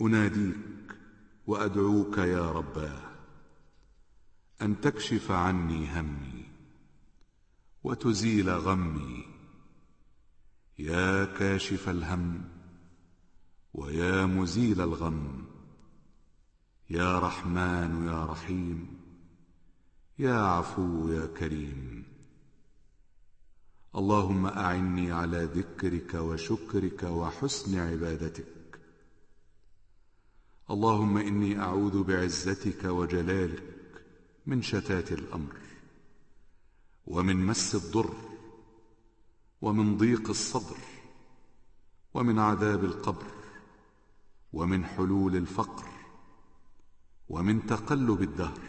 أناديك وأدعوك يا رباه أن تكشف عني همي وتزيل غمي. يا كاشف الهم ويا مزيل الغم. يا رحمن يا رحيم يا عفو يا كريم. اللهم أعني على ذكرك وشكرك وحسن عبادتك. اللهم إني أعوذ بعزتك وجلالك من شتات الأمر ومن مس الضر ومن ضيق الصدر ومن عذاب القبر ومن حلول الفقر ومن تقلب الدهر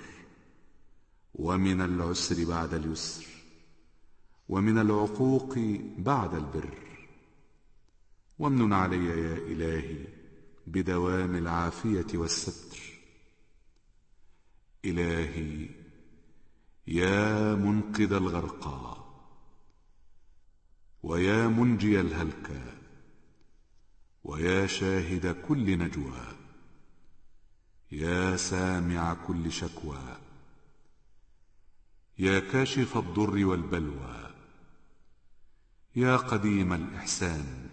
ومن العسر بعد اليسر ومن العقوق بعد البر. وامنن علي يا إلهي بدوام العافية والستر. إلهي يا منقذ الغرقى ويا منجي الهلكى ويا شاهد كل نجوى يا سامع كل شكوى يا كاشف الضر والبلوى يا قديم الإحسان.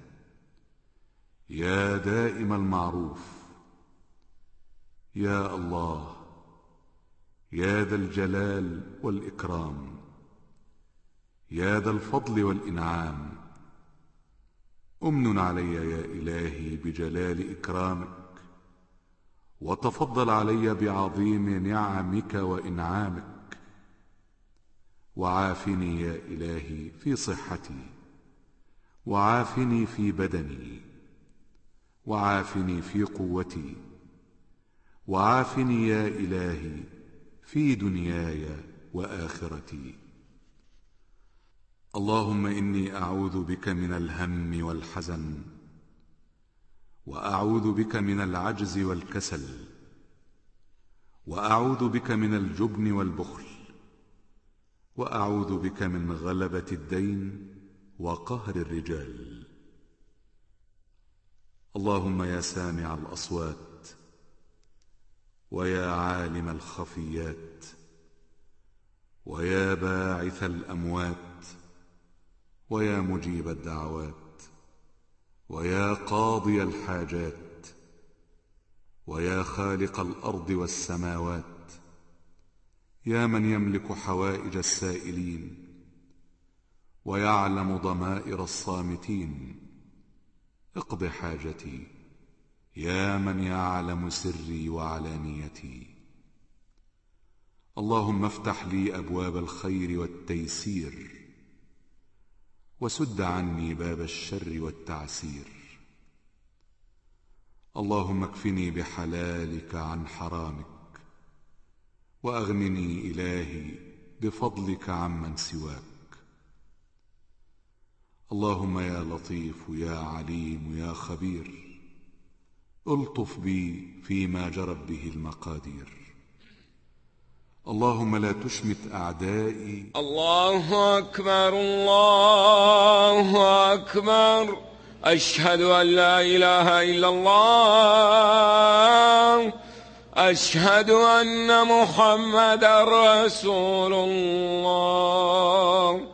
يا دائم المعروف يا الله يا ذا الجلال والإكرام يا ذا الفضل والإنعام. أمن علي يا إلهي بجلال إكرامك وتفضل علي بعظيم نعمك وإنعامك. وعافني يا إلهي في صحتي وعافني في بدني. وعافني في قوتي. وعافني يا إلهي في دنياي وآخرتي. اللهم إني أعوذ بك من الهم والحزن وأعوذ بك من العجز والكسل وأعوذ بك من الجبن والبخل وأعوذ بك من غلبة الدين وقهر الرجال. اللهم يا سامع الأصوات ويا عالم الخفيات ويا باعث الأموات ويا مجيب الدعوات ويا قاضي الحاجات ويا خالق الأرض والسماوات يا من يملك حوائج السائلين ويعلم ضمائر الصامتين اقض حاجتي. يا من يعلم سري وعلانيتي اللهم افتح لي أبواب الخير والتيسير. وسد عني باب الشر والتعسير. اللهم اكفني بحلالك عن حرامك. وأغنني إلهي بفضلك عمن سواك. اللهم يا لطيف يا عليم يا خبير. ألطف بي فيما جرت به المقادير. اللهم لا تشمت أعدائي. الله أكبر الله أكبر. أشهد أن لا إله إلا الله. أشهد أن محمد رسول الله.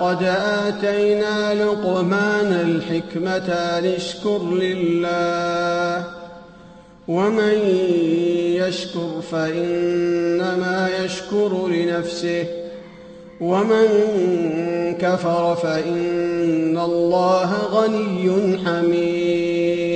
ولقد آتينا لقمان الحكمة أن اشكر لله ومن يشكر فإنما يشكر لنفسه ومن كفر فإن الله غني حميد.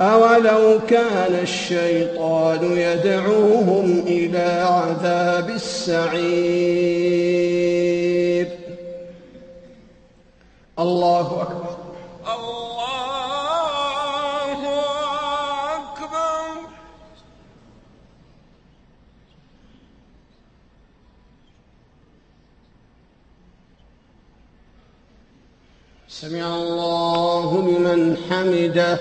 أولو كان الشيطان يدعوهم إلى عذاب السعير الله أكبر. الله أكبر. سمع الله لمن حمده.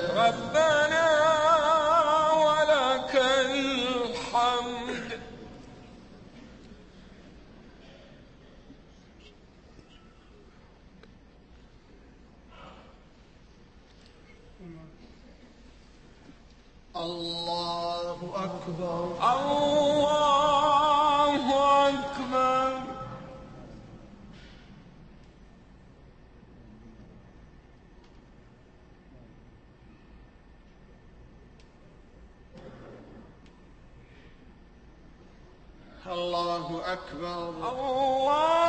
الله أكبر. الله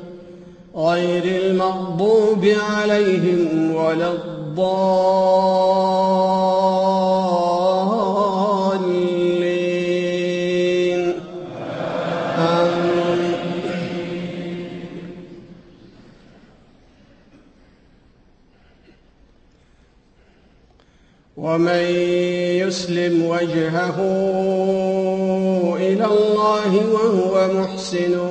غير المغضوب عليهم ولا الضالين. آمين. ومن يسلم وجهه إلى الله وهو محسن.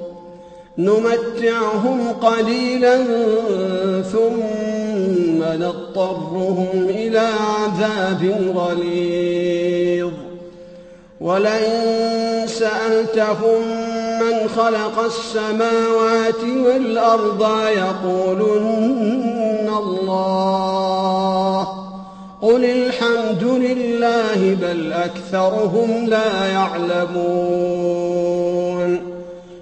نمتعهم قليلا ثم نضطرهم إلى عذاب غليظ. ولئن سألتهم من خلق السماوات والأرض يقولن الله. قل الحمد لله بل أكثرهم لا يعلمون.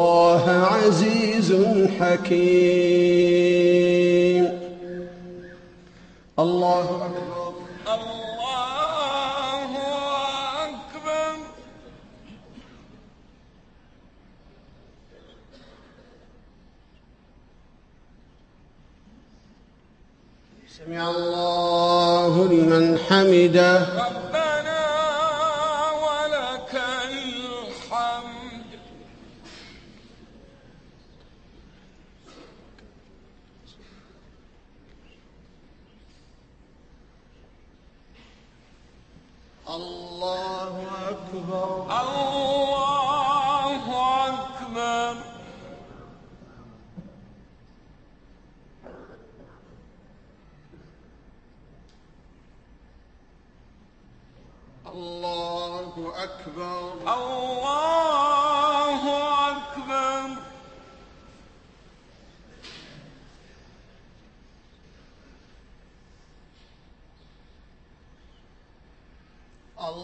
الله عزيز حكيم. الله أكبر. الله أكبر. سمع الله لمن حمده.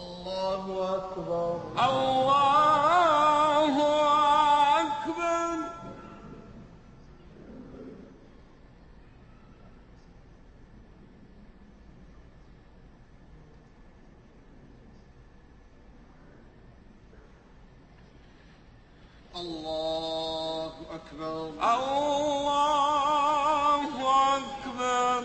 الله أكبر. الله أكبر الله أكبر الله أكبر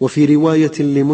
وفي رواية لمسلم